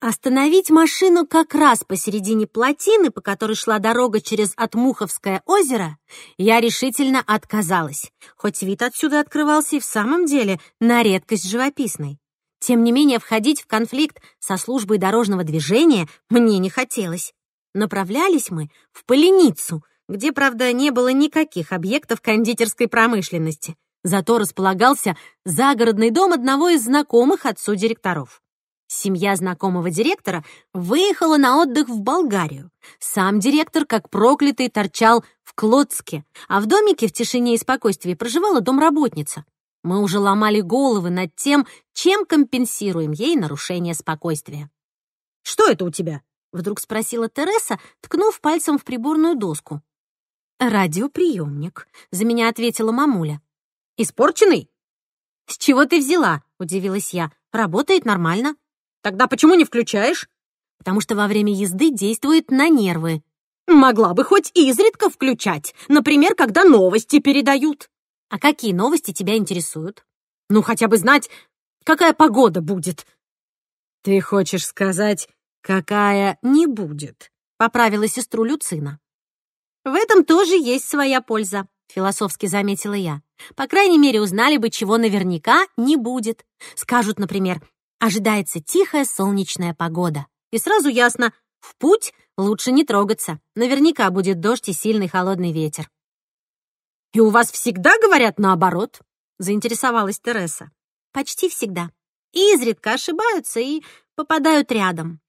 Остановить машину как раз посередине плотины, по которой шла дорога через Отмуховское озеро, я решительно отказалась, хоть вид отсюда открывался и в самом деле на редкость живописный. Тем не менее, входить в конфликт со службой дорожного движения мне не хотелось. Направлялись мы в Поленицу, где, правда, не было никаких объектов кондитерской промышленности, зато располагался загородный дом одного из знакомых отцу директоров. Семья знакомого директора выехала на отдых в Болгарию. Сам директор, как проклятый, торчал в Клодске, а в домике в тишине и спокойствии проживала домработница. Мы уже ломали головы над тем, чем компенсируем ей нарушение спокойствия. «Что это у тебя?» — вдруг спросила Тереса, ткнув пальцем в приборную доску. «Радиоприемник», — за меня ответила мамуля. «Испорченный?» «С чего ты взяла?» — удивилась я. «Работает нормально». Тогда почему не включаешь? Потому что во время езды действует на нервы. Могла бы хоть изредка включать, например, когда новости передают. А какие новости тебя интересуют? Ну, хотя бы знать, какая погода будет. Ты хочешь сказать, какая не будет? Поправила сестру Люцина. В этом тоже есть своя польза, философски заметила я. По крайней мере, узнали бы, чего наверняка не будет. Скажут, например, Ожидается тихая солнечная погода. И сразу ясно, в путь лучше не трогаться. Наверняка будет дождь и сильный холодный ветер. «И у вас всегда говорят наоборот?» — заинтересовалась Тереса. «Почти всегда. И изредка ошибаются и попадают рядом.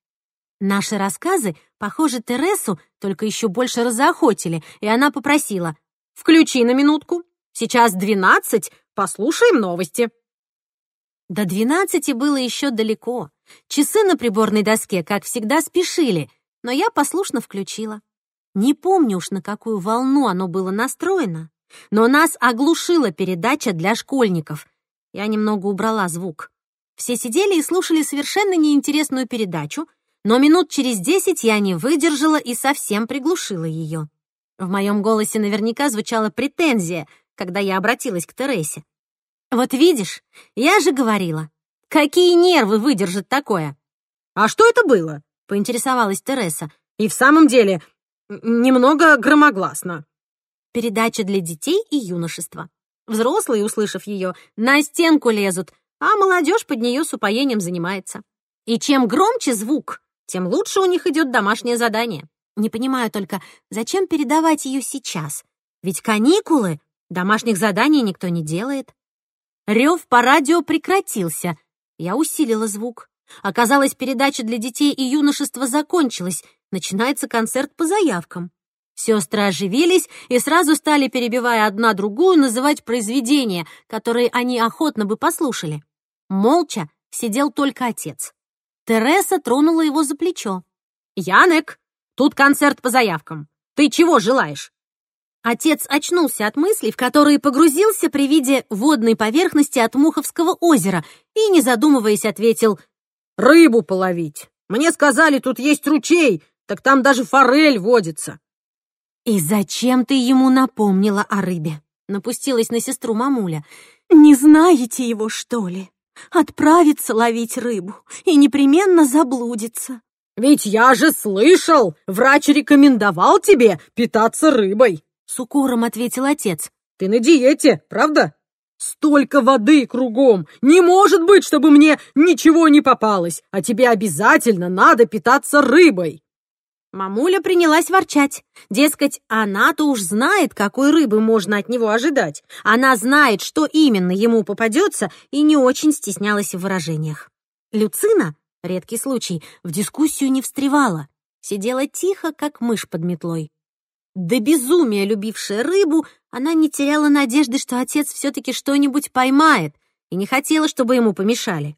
Наши рассказы, похоже, Тересу только еще больше разоохотили, и она попросила «Включи на минутку. Сейчас двенадцать, послушаем новости». До двенадцати было еще далеко. Часы на приборной доске, как всегда, спешили, но я послушно включила. Не помню уж, на какую волну оно было настроено, но нас оглушила передача для школьников. Я немного убрала звук. Все сидели и слушали совершенно неинтересную передачу, но минут через десять я не выдержала и совсем приглушила ее. В моем голосе наверняка звучала претензия, когда я обратилась к Тересе. «Вот видишь, я же говорила. Какие нервы выдержат такое?» «А что это было?» — поинтересовалась Тереса. «И в самом деле, немного громогласно». Передача для детей и юношества. Взрослые, услышав ее, на стенку лезут, а молодежь под нее с упоением занимается. И чем громче звук, тем лучше у них идет домашнее задание. Не понимаю только, зачем передавать ее сейчас? Ведь каникулы, домашних заданий никто не делает. Рев по радио прекратился. Я усилила звук. Оказалось, передача для детей и юношества закончилась. Начинается концерт по заявкам. Сестры оживились и сразу стали, перебивая одна другую, называть произведения, которые они охотно бы послушали. Молча сидел только отец. Тереса тронула его за плечо. «Янек, тут концерт по заявкам. Ты чего желаешь?» Отец очнулся от мыслей, в которые погрузился при виде водной поверхности от Муховского озера и, не задумываясь, ответил «Рыбу половить. Мне сказали, тут есть ручей, так там даже форель водится». «И зачем ты ему напомнила о рыбе?» — напустилась на сестру мамуля. «Не знаете его, что ли? Отправится ловить рыбу и непременно заблудится». «Ведь я же слышал, врач рекомендовал тебе питаться рыбой». С укором ответил отец. «Ты на диете, правда? Столько воды кругом! Не может быть, чтобы мне ничего не попалось, а тебе обязательно надо питаться рыбой!» Мамуля принялась ворчать. Дескать, она-то уж знает, какой рыбы можно от него ожидать. Она знает, что именно ему попадется, и не очень стеснялась в выражениях. Люцина, редкий случай, в дискуссию не встревала. Сидела тихо, как мышь под метлой. До безумия любившая рыбу, она не теряла надежды, что отец все-таки что-нибудь поймает, и не хотела, чтобы ему помешали.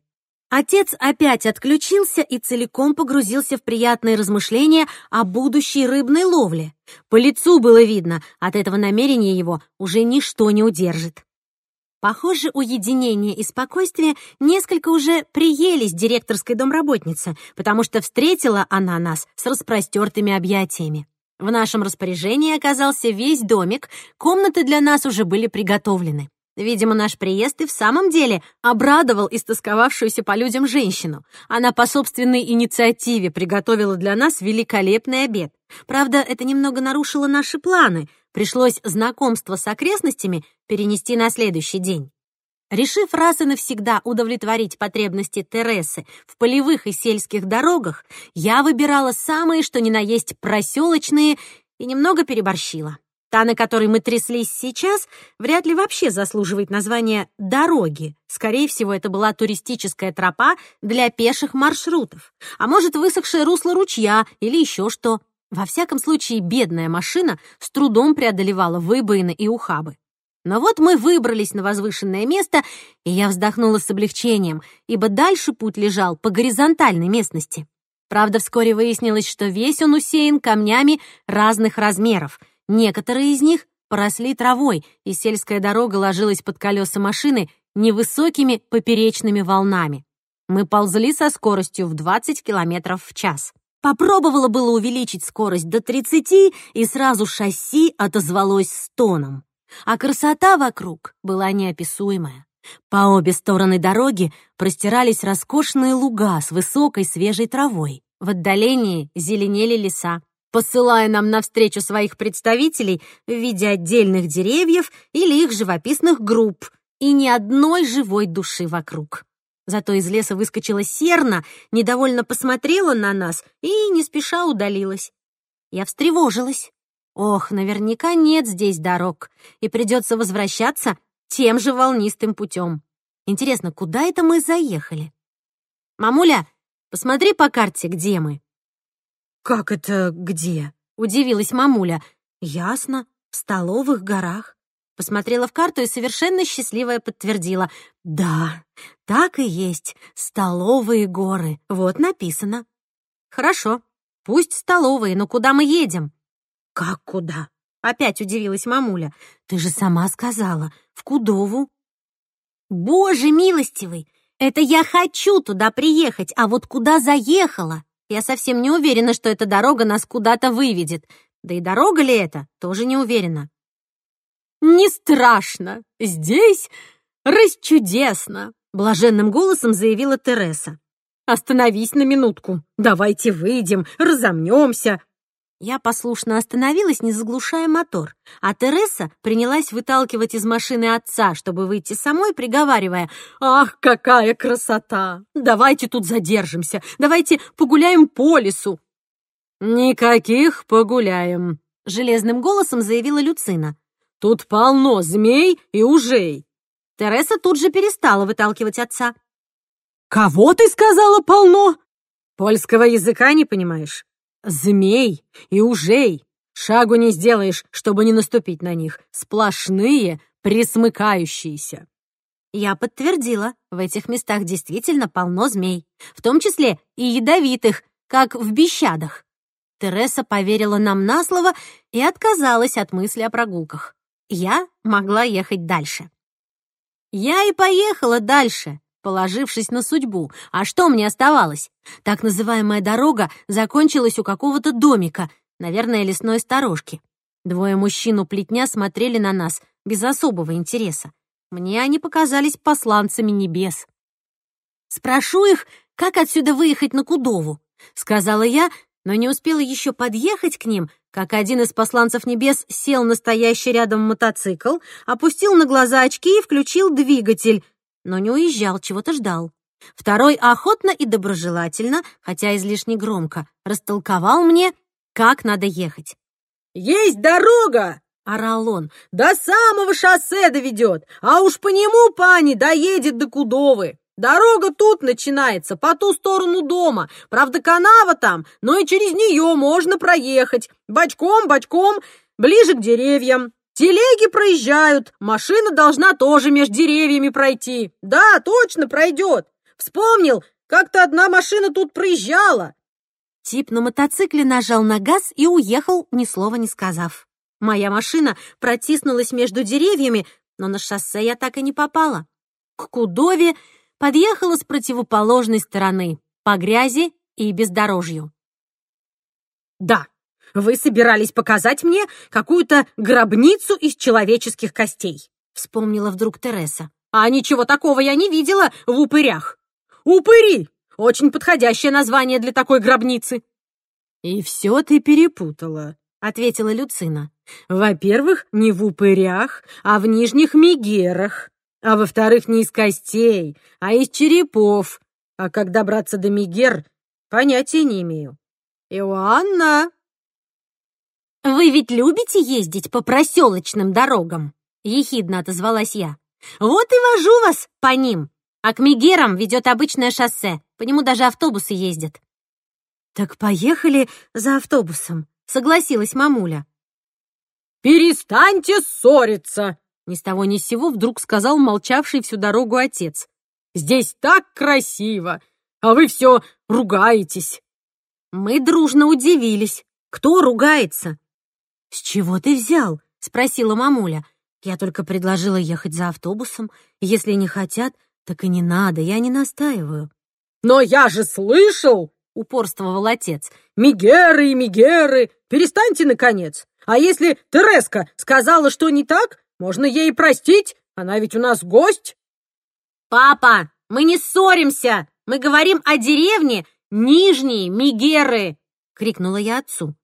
Отец опять отключился и целиком погрузился в приятные размышления о будущей рыбной ловле. По лицу было видно, от этого намерения его уже ничто не удержит. Похоже, уединение и спокойствие несколько уже приелись директорской домработнице, потому что встретила она нас с распростертыми объятиями. В нашем распоряжении оказался весь домик, комнаты для нас уже были приготовлены. Видимо, наш приезд и в самом деле обрадовал истосковавшуюся по людям женщину. Она по собственной инициативе приготовила для нас великолепный обед. Правда, это немного нарушило наши планы. Пришлось знакомство с окрестностями перенести на следующий день. Решив раз и навсегда удовлетворить потребности Тересы в полевых и сельских дорогах, я выбирала самые, что ни на есть, проселочные и немного переборщила. Та, на которой мы тряслись сейчас, вряд ли вообще заслуживает названия «дороги». Скорее всего, это была туристическая тропа для пеших маршрутов. А может, высохшее русло ручья или еще что. Во всяком случае, бедная машина с трудом преодолевала выбоины и ухабы. Но вот мы выбрались на возвышенное место, и я вздохнула с облегчением, ибо дальше путь лежал по горизонтальной местности. Правда, вскоре выяснилось, что весь он усеян камнями разных размеров — Некоторые из них поросли травой, и сельская дорога ложилась под колеса машины невысокими поперечными волнами. Мы ползли со скоростью в 20 километров в час. Попробовала было увеличить скорость до 30, и сразу шасси отозвалось стоном. А красота вокруг была неописуемая. По обе стороны дороги простирались роскошные луга с высокой свежей травой. В отдалении зеленели леса посылая нам навстречу своих представителей в виде отдельных деревьев или их живописных групп, и ни одной живой души вокруг. Зато из леса выскочила серна, недовольно посмотрела на нас и не спеша удалилась. Я встревожилась. Ох, наверняка нет здесь дорог, и придется возвращаться тем же волнистым путем. Интересно, куда это мы заехали? Мамуля, посмотри по карте, где мы. «Как это где?» — удивилась мамуля. «Ясно, в столовых горах». Посмотрела в карту и совершенно счастливая подтвердила. «Да, так и есть, столовые горы, вот написано». «Хорошо, пусть столовые, но куда мы едем?» «Как куда?» — опять удивилась мамуля. «Ты же сама сказала, в Кудову». «Боже милостивый, это я хочу туда приехать, а вот куда заехала, я совсем не уверена, что эта дорога нас куда-то выведет. Да и дорога ли это, тоже не уверена. «Не страшно! Здесь расчудесно!» — блаженным голосом заявила Тереса. «Остановись на минутку. Давайте выйдем, разомнемся. Я послушно остановилась, не заглушая мотор, а Тереса принялась выталкивать из машины отца, чтобы выйти самой, приговаривая «Ах, какая красота! Давайте тут задержимся, давайте погуляем по лесу!» «Никаких погуляем», — железным голосом заявила Люцина. «Тут полно змей и ужей». Тереса тут же перестала выталкивать отца. «Кого ты сказала полно?» «Польского языка не понимаешь?» Змей и ужей. Шагу не сделаешь, чтобы не наступить на них. Сплошные, присмыкающиеся. Я подтвердила, в этих местах действительно полно змей, в том числе и ядовитых, как в Бещадах. Тереса поверила нам на слово и отказалась от мысли о прогулках. Я могла ехать дальше. Я и поехала дальше, положившись на судьбу. А что мне оставалось? Так называемая дорога закончилась у какого-то домика, наверное, лесной сторожки. Двое мужчин у плетня смотрели на нас без особого интереса. Мне они показались посланцами небес. «Спрошу их, как отсюда выехать на Кудову», — сказала я, но не успела еще подъехать к ним, как один из посланцев небес сел настоящий рядом мотоцикл, опустил на глаза очки и включил двигатель, но не уезжал, чего-то ждал. Второй охотно и доброжелательно, хотя излишне громко, растолковал мне, как надо ехать. «Есть дорога!» — орал он. «До самого шоссе доведет, а уж по нему, пани, доедет до Кудовы. Дорога тут начинается, по ту сторону дома. Правда, канава там, но и через нее можно проехать. Бочком, бочком, ближе к деревьям. Телеги проезжают, машина должна тоже между деревьями пройти. Да, точно пройдет. Вспомнил, как-то одна машина тут проезжала. Тип на мотоцикле нажал на газ и уехал, ни слова не сказав. Моя машина протиснулась между деревьями, но на шоссе я так и не попала. К Кудове подъехала с противоположной стороны, по грязи и бездорожью. Да, вы собирались показать мне какую-то гробницу из человеческих костей. — вспомнила вдруг Тереса. «А ничего такого я не видела в упырях». «Упыри! Очень подходящее название для такой гробницы». «И все ты перепутала», — ответила Люцина. «Во-первых, не в упырях, а в нижних мигерах. А во-вторых, не из костей, а из черепов. А как добраться до мигер, понятия не имею». «Иоанна!» «Вы ведь любите ездить по проселочным дорогам?» — ехидно отозвалась я. «Вот и вожу вас по ним. А к Мегерам ведет обычное шоссе, по нему даже автобусы ездят». «Так поехали за автобусом», — согласилась мамуля. «Перестаньте ссориться!» Ни с того ни с сего вдруг сказал молчавший всю дорогу отец. «Здесь так красиво, а вы все ругаетесь!» Мы дружно удивились. Кто ругается? «С чего ты взял?» — спросила мамуля. Я только предложила ехать за автобусом. Если не хотят, так и не надо, я не настаиваю. «Но я же слышал!» — упорствовал отец. «Мигеры и мигеры! Перестаньте, наконец! А если Тереска сказала, что не так, можно ей простить, она ведь у нас гость!» «Папа, мы не ссоримся! Мы говорим о деревне Нижние Мигеры!» — крикнула я отцу.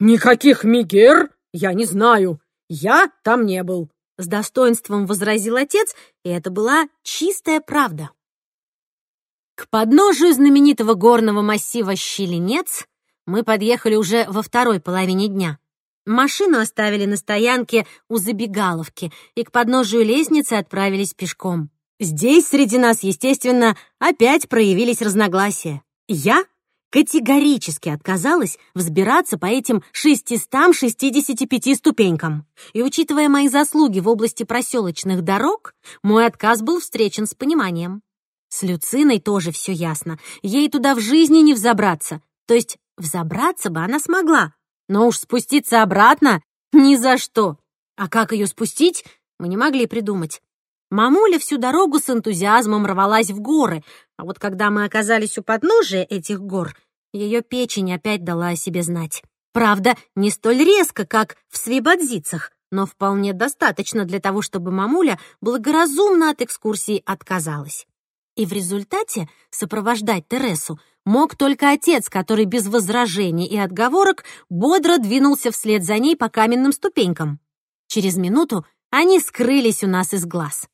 «Никаких Мигер я не знаю. Я там не был», — с достоинством возразил отец, и это была чистая правда. К подножию знаменитого горного массива Щеленец мы подъехали уже во второй половине дня. Машину оставили на стоянке у забегаловки и к подножию лестницы отправились пешком. Здесь среди нас, естественно, опять проявились разногласия. Я категорически отказалась взбираться по этим 665 ступенькам. И учитывая мои заслуги в области проселочных дорог, мой отказ был встречен с пониманием. С Люциной тоже все ясно. Ей туда в жизни не взобраться. То есть взобраться бы она смогла, но уж спуститься обратно ни за что. А как ее спустить, мы не могли придумать. Мамуля всю дорогу с энтузиазмом рвалась в горы, а вот когда мы оказались у подножия этих гор, ее печень опять дала о себе знать. Правда, не столь резко, как в Свибадзицах, но вполне достаточно для того, чтобы мамуля благоразумно от экскурсии отказалась. И в результате сопровождать Тересу мог только отец, который без возражений и отговорок бодро двинулся вслед за ней по каменным ступенькам. Через минуту они скрылись у нас из глаз.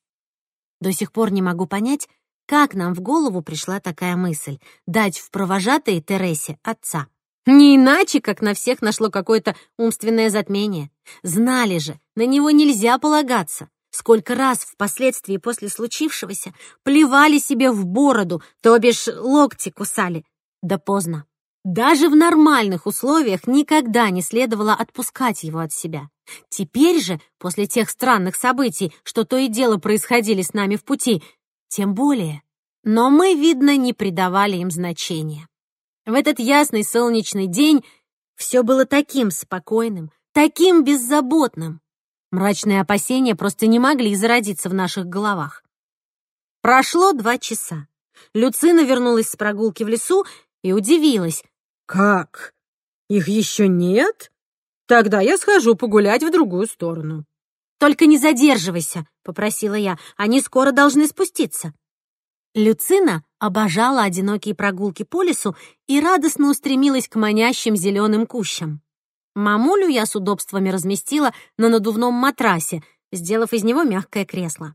До сих пор не могу понять, как нам в голову пришла такая мысль — дать в провожатые Тересе отца. Не иначе, как на всех нашло какое-то умственное затмение. Знали же, на него нельзя полагаться. Сколько раз впоследствии после случившегося плевали себе в бороду, то бишь локти кусали. Да поздно. Даже в нормальных условиях никогда не следовало отпускать его от себя. Теперь же, после тех странных событий, что то и дело происходили с нами в пути, тем более. Но мы, видно, не придавали им значения. В этот ясный солнечный день все было таким спокойным, таким беззаботным. Мрачные опасения просто не могли зародиться в наших головах. Прошло два часа. Люцина вернулась с прогулки в лесу и удивилась, «Как? Их еще нет? Тогда я схожу погулять в другую сторону». «Только не задерживайся», — попросила я. «Они скоро должны спуститься». Люцина обожала одинокие прогулки по лесу и радостно устремилась к манящим зеленым кущам. Мамулю я с удобствами разместила на надувном матрасе, сделав из него мягкое кресло.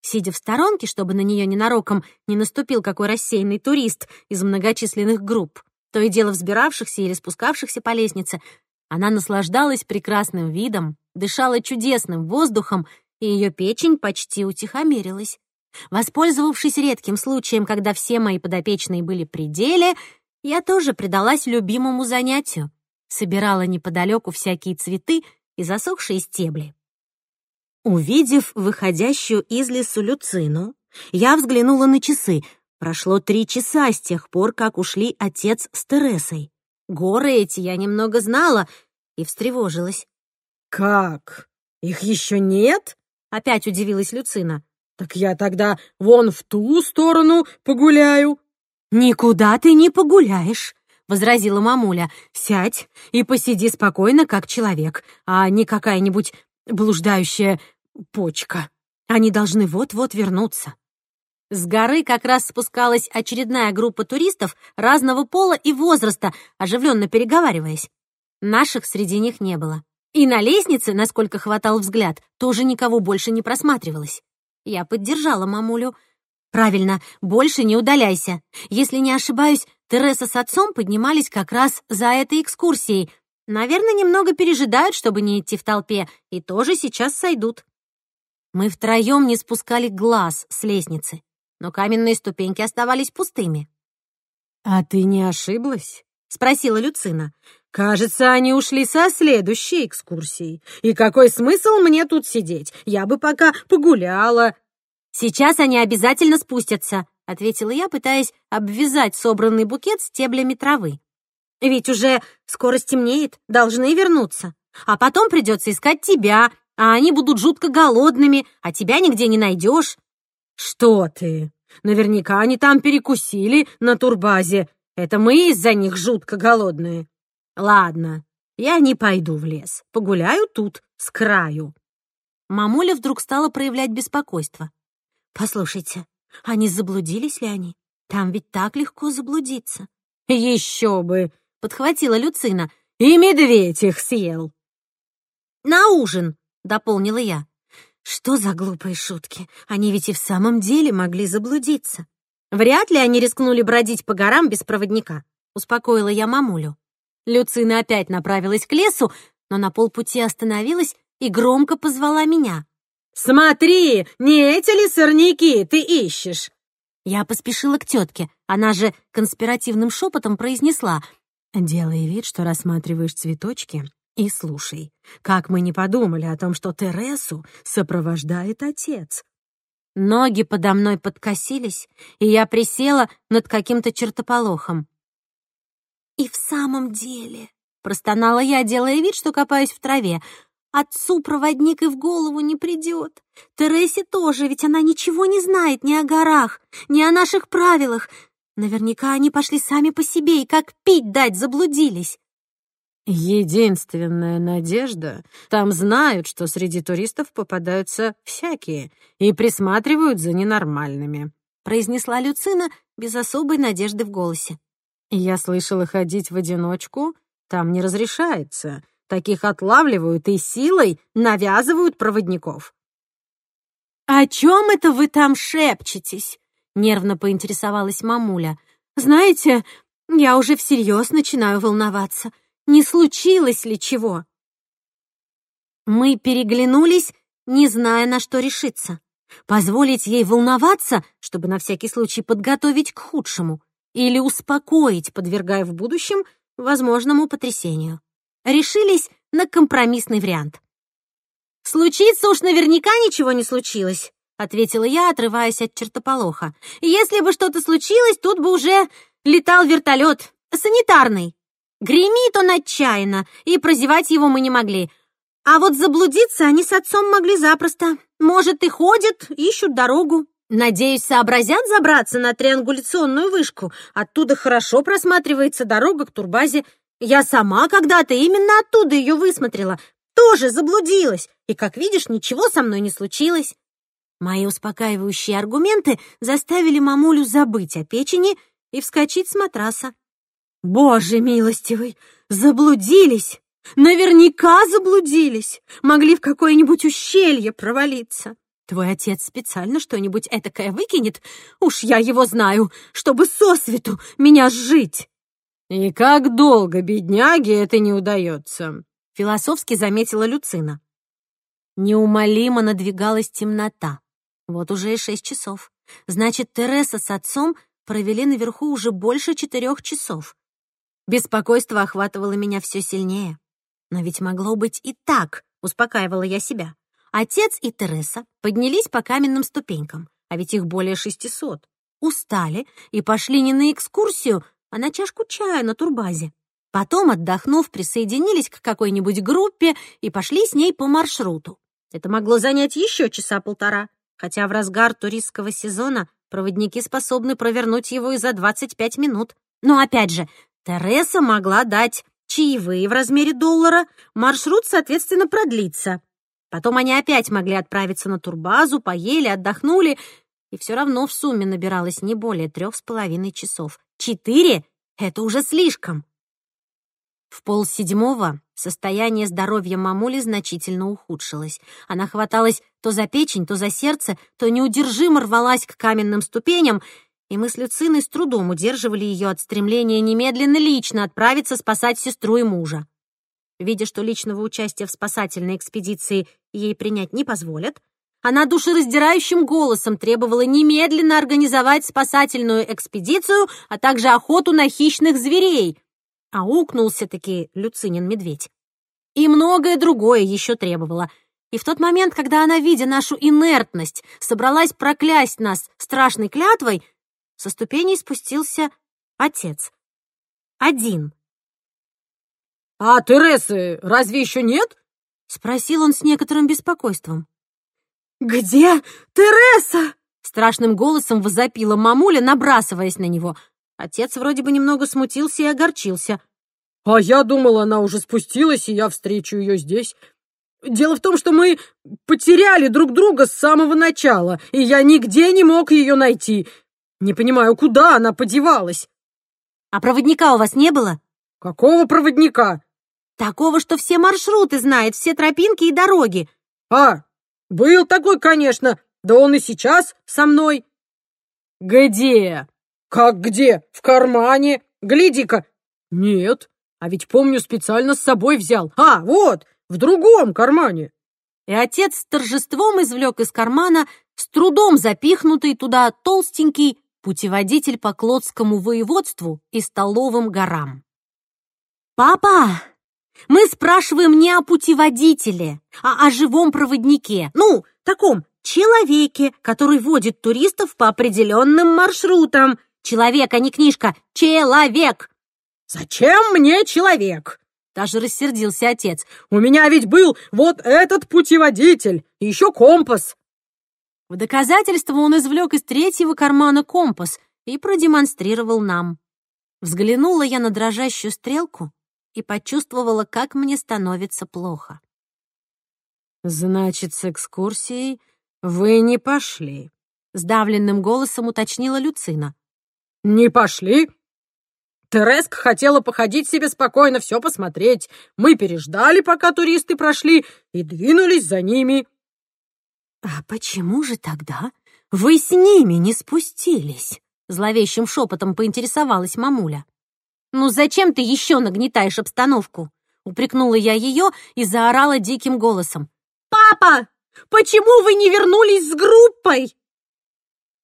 Сидя в сторонке, чтобы на нее ненароком не наступил какой рассеянный турист из многочисленных групп, то и дело взбиравшихся или спускавшихся по лестнице, она наслаждалась прекрасным видом, дышала чудесным воздухом, и ее печень почти утихомирилась. Воспользовавшись редким случаем, когда все мои подопечные были при деле, я тоже предалась любимому занятию. Собирала неподалеку всякие цветы и засохшие стебли. Увидев выходящую из лесу Люцину, я взглянула на часы. Прошло три часа с тех пор, как ушли отец с Тересой. Горы эти я немного знала и встревожилась. «Как? Их еще нет?» — опять удивилась Люцина. «Так я тогда вон в ту сторону погуляю». «Никуда ты не погуляешь», — возразила мамуля. «Сядь и посиди спокойно, как человек, а не какая-нибудь блуждающая почка. Они должны вот-вот вернуться. С горы как раз спускалась очередная группа туристов разного пола и возраста, оживленно переговариваясь. Наших среди них не было. И на лестнице, насколько хватал взгляд, тоже никого больше не просматривалось. Я поддержала мамулю. «Правильно, больше не удаляйся. Если не ошибаюсь, Тереса с отцом поднимались как раз за этой экскурсией. Наверное, немного пережидают, чтобы не идти в толпе, и тоже сейчас сойдут». Мы втроем не спускали глаз с лестницы но каменные ступеньки оставались пустыми. «А ты не ошиблась?» — спросила Люцина. «Кажется, они ушли со следующей экскурсией. И какой смысл мне тут сидеть? Я бы пока погуляла». «Сейчас они обязательно спустятся», — ответила я, пытаясь обвязать собранный букет стеблями травы. «Ведь уже скоро стемнеет, должны вернуться. А потом придется искать тебя, а они будут жутко голодными, а тебя нигде не найдешь. «Что ты? Наверняка они там перекусили на турбазе. Это мы из-за них жутко голодные. Ладно, я не пойду в лес. Погуляю тут, с краю». Мамуля вдруг стала проявлять беспокойство. «Послушайте, они заблудились ли они? Там ведь так легко заблудиться». «Еще бы!» — подхватила Люцина. «И медведь их съел». «На ужин», — дополнила я. Что за глупые шутки? Они ведь и в самом деле могли заблудиться. Вряд ли они рискнули бродить по горам без проводника, успокоила я мамулю. Люцина опять направилась к лесу, но на полпути остановилась и громко позвала меня. «Смотри, не эти ли сорняки ты ищешь?» Я поспешила к тетке. Она же конспиративным шепотом произнесла. «Делай вид, что рассматриваешь цветочки, и слушай, как мы не подумали о том, что Тересу сопровождает отец. Ноги подо мной подкосились, и я присела над каким-то чертополохом. «И в самом деле», — простонала я, делая вид, что копаюсь в траве, «отцу проводник и в голову не придет. Тересе тоже, ведь она ничего не знает ни о горах, ни о наших правилах. Наверняка они пошли сами по себе и как пить дать заблудились. Единственная надежда, там знают, что среди туристов попадаются всякие и присматривают за ненормальными, произнесла Люцина без особой надежды в голосе. Я слышала, ходить в одиночку там не разрешается. Таких отлавливают и силой навязывают проводников. «О чем это вы там шепчетесь?» — нервно поинтересовалась мамуля. «Знаете, я уже всерьез начинаю волноваться. Не случилось ли чего?» Мы переглянулись, не зная, на что решиться. Позволить ей волноваться, чтобы на всякий случай подготовить к худшему, или успокоить, подвергая в будущем возможному потрясению. Решились на компромиссный вариант. «Случиться уж наверняка ничего не случилось», — ответила я, отрываясь от чертополоха. «Если бы что-то случилось, тут бы уже летал вертолет, санитарный». Гремит он отчаянно, и прозевать его мы не могли. А вот заблудиться они с отцом могли запросто. Может, и ходят, ищут дорогу. Надеюсь, сообразят забраться на триангуляционную вышку. Оттуда хорошо просматривается дорога к турбазе. Я сама когда-то именно оттуда ее высмотрела. Тоже заблудилась. И, как видишь, ничего со мной не случилось. Мои успокаивающие аргументы заставили мамулю забыть о печени и вскочить с матраса. Боже милостивый, заблудились! Наверняка заблудились! Могли в какое-нибудь ущелье провалиться. Твой отец специально что-нибудь этакое выкинет, уж я его знаю, чтобы сосвету меня сжить. И как долго бедняге это не удается, философски заметила Люцина. Неумолимо надвигалась темнота. Вот уже и шесть часов. Значит, Тереса с отцом провели наверху уже больше четырех часов. Беспокойство охватывало меня все сильнее. Но ведь могло быть и так, успокаивала я себя. Отец и Тереса поднялись по каменным ступенькам, а ведь их более шестисот. Устали и пошли не на экскурсию, а на чашку чая на турбазе. Потом, отдохнув, присоединились к какой-нибудь группе и пошли с ней по маршруту. Это могло занять еще часа полтора, хотя в разгар туристского сезона проводники способны провернуть его и за 25 минут. Но опять же, Тереса могла дать чаевые в размере доллара, маршрут, соответственно, продлится. Потом они опять могли отправиться на турбазу, поели, отдохнули, и все равно в сумме набиралось не более трех с половиной часов. Четыре — это уже слишком. В полседьмого состояние здоровья мамули значительно ухудшилось. Она хваталась то за печень, то за сердце, то неудержимо рвалась к каменным ступеням, и мы с Люциной с трудом удерживали ее от стремления немедленно лично отправиться спасать сестру и мужа. Видя, что личного участия в спасательной экспедиции ей принять не позволят, она душераздирающим голосом требовала немедленно организовать спасательную экспедицию, а также охоту на хищных зверей. А укнулся-таки Люцинин медведь. И многое другое еще требовала. И в тот момент, когда она, видя нашу инертность, собралась проклясть нас страшной клятвой, со ступеней спустился отец. Один. «А Тересы разве еще нет?» — спросил он с некоторым беспокойством. «Где Тереса?» — страшным голосом возопила мамуля, набрасываясь на него. Отец вроде бы немного смутился и огорчился. «А я думал, она уже спустилась, и я встречу ее здесь. Дело в том, что мы потеряли друг друга с самого начала, и я нигде не мог ее найти. Не понимаю, куда она подевалась». «А проводника у вас не было?» «Какого проводника?» Такого, что все маршруты знает, все тропинки и дороги. А, был такой, конечно. Да он и сейчас со мной. Где? Как где? В кармане. Гляди-ка. Нет, а ведь помню, специально с собой взял. А, вот, в другом кармане. И отец с торжеством извлек из кармана с трудом запихнутый туда толстенький путеводитель по Клодскому воеводству и Столовым горам. «Папа!» Мы спрашиваем не о путеводителе, а о живом проводнике. Ну, таком человеке, который водит туристов по определенным маршрутам. Человек, а не книжка. Человек. Зачем мне человек? Даже рассердился отец. У меня ведь был вот этот путеводитель, и еще компас. В доказательство он извлек из третьего кармана компас и продемонстрировал нам. Взглянула я на дрожащую стрелку и почувствовала, как мне становится плохо. «Значит, с экскурсией вы не пошли?» — сдавленным голосом уточнила Люцина. «Не пошли? Тереск хотела походить себе спокойно, все посмотреть. Мы переждали, пока туристы прошли, и двинулись за ними». «А почему же тогда вы с ними не спустились?» Зловещим шепотом поинтересовалась мамуля. «Ну зачем ты еще нагнетаешь обстановку?» Упрекнула я ее и заорала диким голосом. «Папа, почему вы не вернулись с группой?»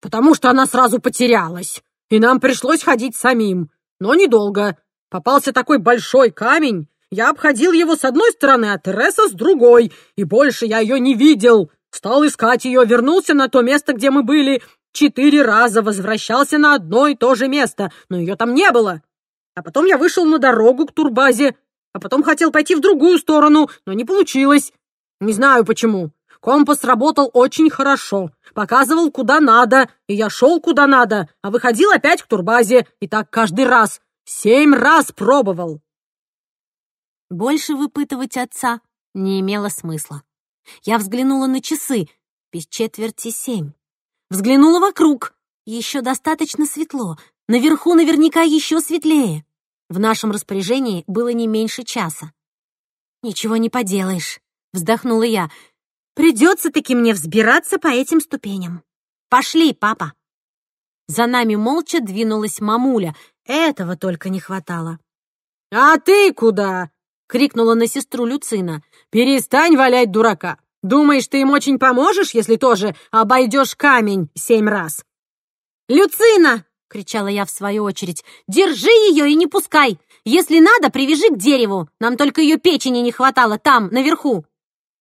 «Потому что она сразу потерялась, и нам пришлось ходить самим, но недолго. Попался такой большой камень, я обходил его с одной стороны, а Тереса с другой, и больше я ее не видел. Стал искать ее, вернулся на то место, где мы были. Четыре раза возвращался на одно и то же место, но ее там не было. А потом я вышел на дорогу к турбазе, а потом хотел пойти в другую сторону, но не получилось. Не знаю почему. Компас работал очень хорошо, показывал куда надо, и я шел куда надо, а выходил опять к турбазе, и так каждый раз. Семь раз пробовал. Больше выпытывать отца не имело смысла. Я взглянула на часы, без четверти семь. Взглянула вокруг, еще достаточно светло, Наверху наверняка еще светлее. В нашем распоряжении было не меньше часа. «Ничего не поделаешь», — вздохнула я. «Придется-таки мне взбираться по этим ступеням. Пошли, папа». За нами молча двинулась мамуля. Этого только не хватало. «А ты куда?» — крикнула на сестру Люцина. «Перестань валять дурака. Думаешь, ты им очень поможешь, если тоже обойдешь камень семь раз?» «Люцина!» — кричала я в свою очередь. «Держи ее и не пускай! Если надо, привяжи к дереву! Нам только ее печени не хватало там, наверху!»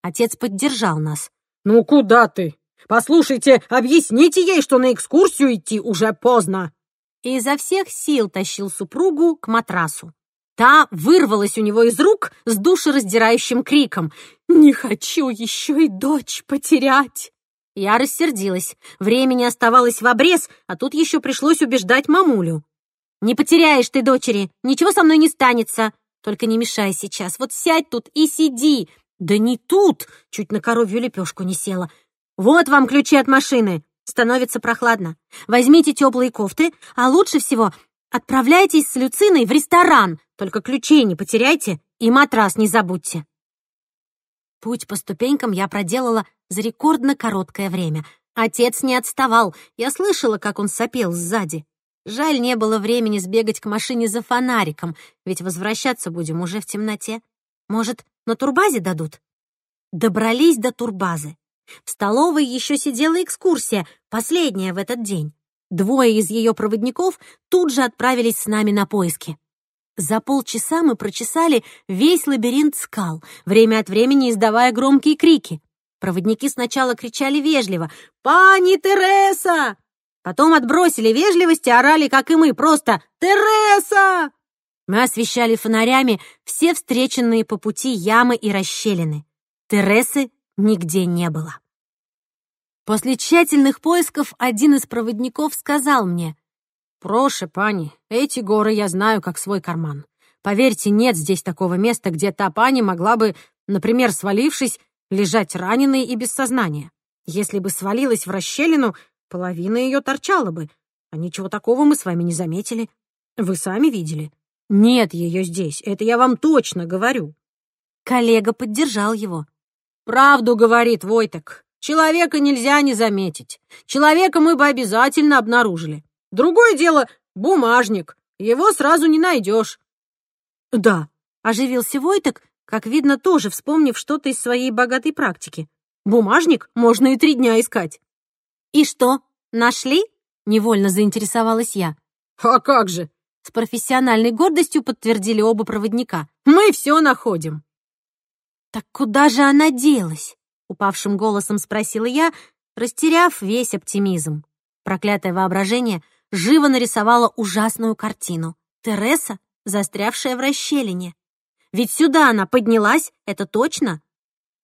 Отец поддержал нас. «Ну куда ты? Послушайте, объясните ей, что на экскурсию идти уже поздно!» И изо всех сил тащил супругу к матрасу. Та вырвалась у него из рук с душераздирающим криком. «Не хочу еще и дочь потерять!» Я рассердилась. Времени оставалось в обрез, а тут еще пришлось убеждать мамулю. «Не потеряешь ты дочери, ничего со мной не станется. Только не мешай сейчас, вот сядь тут и сиди. Да не тут! Чуть на коровью лепешку не села. Вот вам ключи от машины. Становится прохладно. Возьмите теплые кофты, а лучше всего отправляйтесь с Люциной в ресторан. Только ключей не потеряйте и матрас не забудьте. Путь по ступенькам я проделала за рекордно короткое время. Отец не отставал. Я слышала, как он сопел сзади. Жаль, не было времени сбегать к машине за фонариком, ведь возвращаться будем уже в темноте. Может, на турбазе дадут? Добрались до турбазы. В столовой еще сидела экскурсия, последняя в этот день. Двое из ее проводников тут же отправились с нами на поиски. За полчаса мы прочесали весь лабиринт скал, время от времени издавая громкие крики. Проводники сначала кричали вежливо «Пани Тереса!», потом отбросили вежливость и орали, как и мы, просто «Тереса!». Мы освещали фонарями все встреченные по пути ямы и расщелины. Тересы нигде не было. После тщательных поисков один из проводников сказал мне, «Проше, пани, эти горы я знаю как свой карман. Поверьте, нет здесь такого места, где та пани могла бы, например, свалившись, лежать раненой и без сознания. Если бы свалилась в расщелину, половина ее торчала бы, а ничего такого мы с вами не заметили. Вы сами видели. Нет ее здесь, это я вам точно говорю». Коллега поддержал его. «Правду говорит Войтек. Человека нельзя не заметить. Человека мы бы обязательно обнаружили. Другое дело — бумажник. Его сразу не найдешь. Да, оживился Войтек, как видно, тоже вспомнив что-то из своей богатой практики. Бумажник можно и три дня искать. И что, нашли? Невольно заинтересовалась я. А как же? С профессиональной гордостью подтвердили оба проводника. Мы все находим. Так куда же она делась? упавшим голосом спросила я, растеряв весь оптимизм. Проклятое воображение живо нарисовало ужасную картину. Тереса, застрявшая в расщелине. Ведь сюда она поднялась, это точно?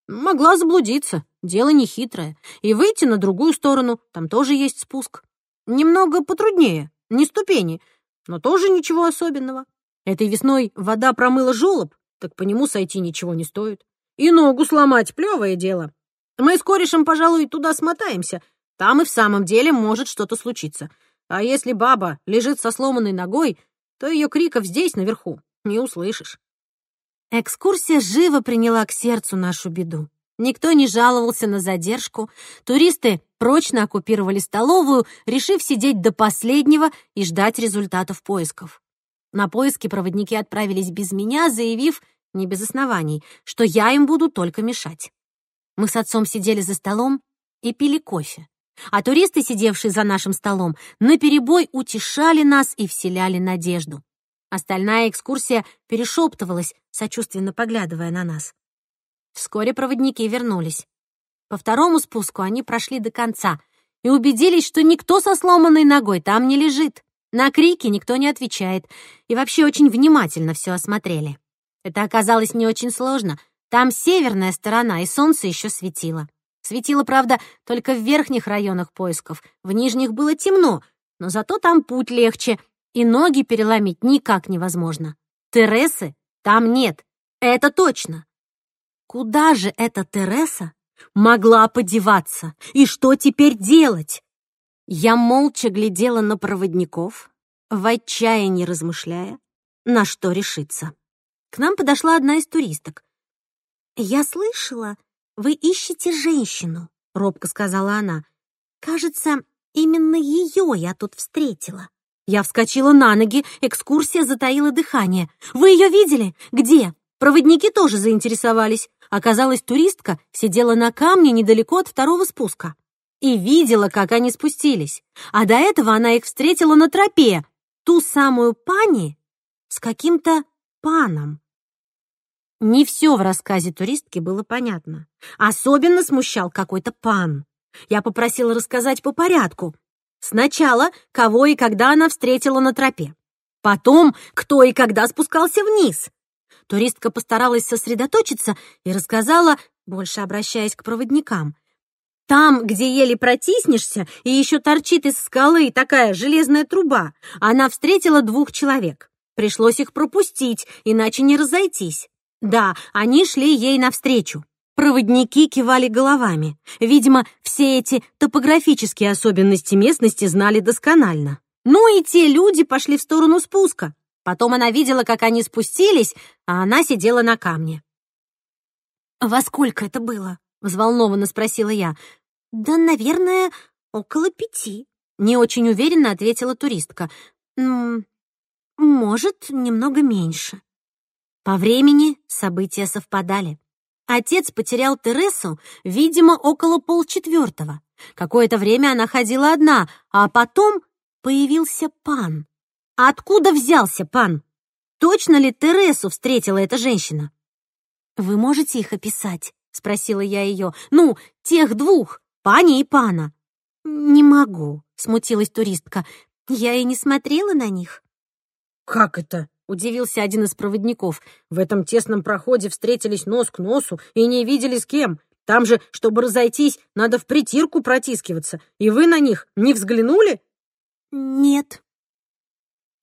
Могла заблудиться, дело нехитрое. И выйти на другую сторону, там тоже есть спуск. Немного потруднее, не ступени, но тоже ничего особенного. Этой весной вода промыла жёлоб, так по нему сойти ничего не стоит. И ногу сломать — плевое дело. Мы с корешем, пожалуй, туда смотаемся. Там и в самом деле может что-то случиться. А если баба лежит со сломанной ногой, то ее криков здесь, наверху, не услышишь. Экскурсия живо приняла к сердцу нашу беду. Никто не жаловался на задержку. Туристы прочно оккупировали столовую, решив сидеть до последнего и ждать результатов поисков. На поиски проводники отправились без меня, заявив, не без оснований, что я им буду только мешать. Мы с отцом сидели за столом и пили кофе. А туристы, сидевшие за нашим столом, наперебой утешали нас и вселяли надежду. Остальная экскурсия перешептывалась, сочувственно поглядывая на нас. Вскоре проводники вернулись. По второму спуску они прошли до конца и убедились, что никто со сломанной ногой там не лежит. На крики никто не отвечает и вообще очень внимательно все осмотрели. Это оказалось не очень сложно, там северная сторона, и солнце еще светило. Светило, правда, только в верхних районах поисков. В нижних было темно, но зато там путь легче, и ноги переломить никак невозможно. Тересы там нет, это точно. Куда же эта Тереса могла подеваться? И что теперь делать? Я молча глядела на проводников, в отчаянии размышляя, на что решиться. К нам подошла одна из туристок. «Я слышала, вы ищете женщину», — робко сказала она. «Кажется, именно ее я тут встретила». Я вскочила на ноги, экскурсия затаила дыхание. «Вы ее видели? Где?» Проводники тоже заинтересовались. Оказалось, туристка сидела на камне недалеко от второго спуска. И видела, как они спустились. А до этого она их встретила на тропе. Ту самую пани с каким-то паном. Не все в рассказе туристки было понятно. Особенно смущал какой-то пан. Я попросила рассказать по порядку. Сначала, кого и когда она встретила на тропе. Потом, кто и когда спускался вниз. Туристка постаралась сосредоточиться и рассказала, больше обращаясь к проводникам. Там, где еле протиснешься, и еще торчит из скалы такая железная труба, она встретила двух человек. Пришлось их пропустить, иначе не разойтись. Да, они шли ей навстречу. Проводники кивали головами. Видимо, все эти топографические особенности местности знали досконально. Ну и те люди пошли в сторону спуска. Потом она видела, как они спустились, а она сидела на камне. «Во сколько это было?» — взволнованно спросила я. «Да, наверное, около пяти», — не очень уверенно ответила туристка. «Может, немного меньше». По времени события совпадали. Отец потерял Тересу, видимо, около полчетвертого. Какое-то время она ходила одна, а потом появился пан. Откуда взялся пан? Точно ли Тересу встретила эта женщина? «Вы можете их описать?» — спросила я ее. «Ну, тех двух, пани и пана». «Не могу», — смутилась туристка. «Я и не смотрела на них». «Как это?» — удивился один из проводников. «В этом тесном проходе встретились нос к носу и не видели с кем. Там же, чтобы разойтись, надо в притирку протискиваться. И вы на них не взглянули?» «Нет».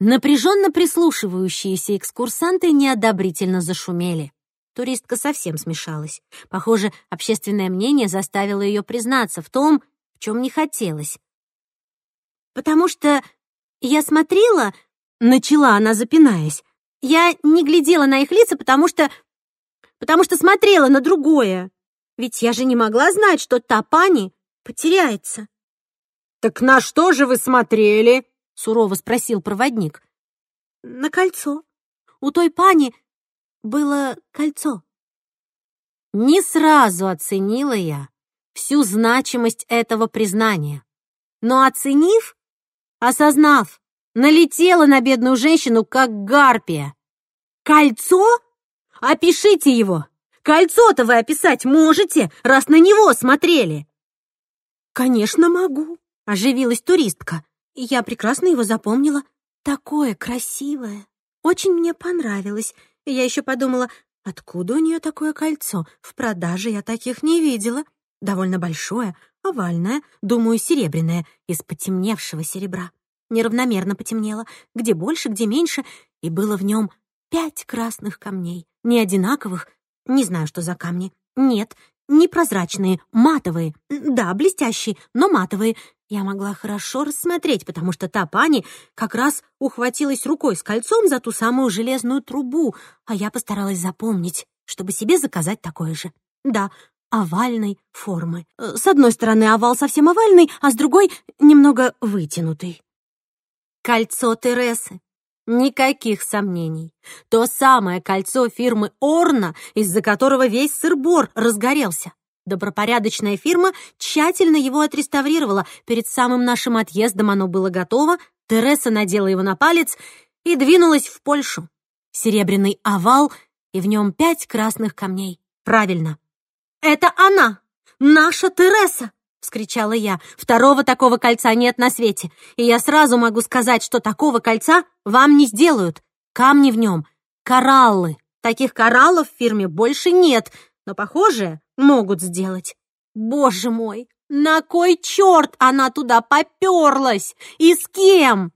Напряженно прислушивающиеся экскурсанты неодобрительно зашумели. Туристка совсем смешалась. Похоже, общественное мнение заставило ее признаться в том, в чем не хотелось. «Потому что я смотрела...» — начала она, запинаясь. «Я не глядела на их лица, потому что... потому что смотрела на другое. Ведь я же не могла знать, что та пани потеряется». «Так на что же вы смотрели?» — сурово спросил проводник. «На кольцо. У той пани было кольцо». Не сразу оценила я всю значимость этого признания. Но оценив, осознав, налетела на бедную женщину, как гарпия. «Кольцо? Опишите его! Кольцо-то вы описать можете, раз на него смотрели!» «Конечно могу», — оживилась туристка. «Я прекрасно его запомнила. Такое красивое. Очень мне понравилось. Я еще подумала, откуда у нее такое кольцо? В продаже я таких не видела. Довольно большое, овальное, думаю, серебряное, из потемневшего серебра. Неравномерно потемнело, где больше, где меньше, и было в нем пять красных камней, не одинаковых, не знаю, что за камни. Нет, непрозрачные, матовые. Да, блестящие, но матовые. Я могла хорошо рассмотреть, потому что та пани как раз ухватилась рукой с кольцом за ту самую железную трубу, а я постаралась запомнить, чтобы себе заказать такое же. Да, овальной формы. Э, с одной стороны овал совсем овальный, а с другой немного вытянутый. Кольцо Тересы. Никаких сомнений. То самое кольцо фирмы Орна, из-за которого весь сырбор разгорелся. Добропорядочная фирма тщательно его отреставрировала. Перед самым нашим отъездом оно было готово. Тереса надела его на палец и двинулась в Польшу. Серебряный овал, и в нем пять красных камней. Правильно, «Это она! Наша Тереса!» — вскричала я. «Второго такого кольца нет на свете, и я сразу могу сказать, что такого кольца вам не сделают. Камни в нем — кораллы. Таких кораллов в фирме больше нет, но похожие могут сделать. Боже мой, на кой черт она туда поперлась? И с кем?»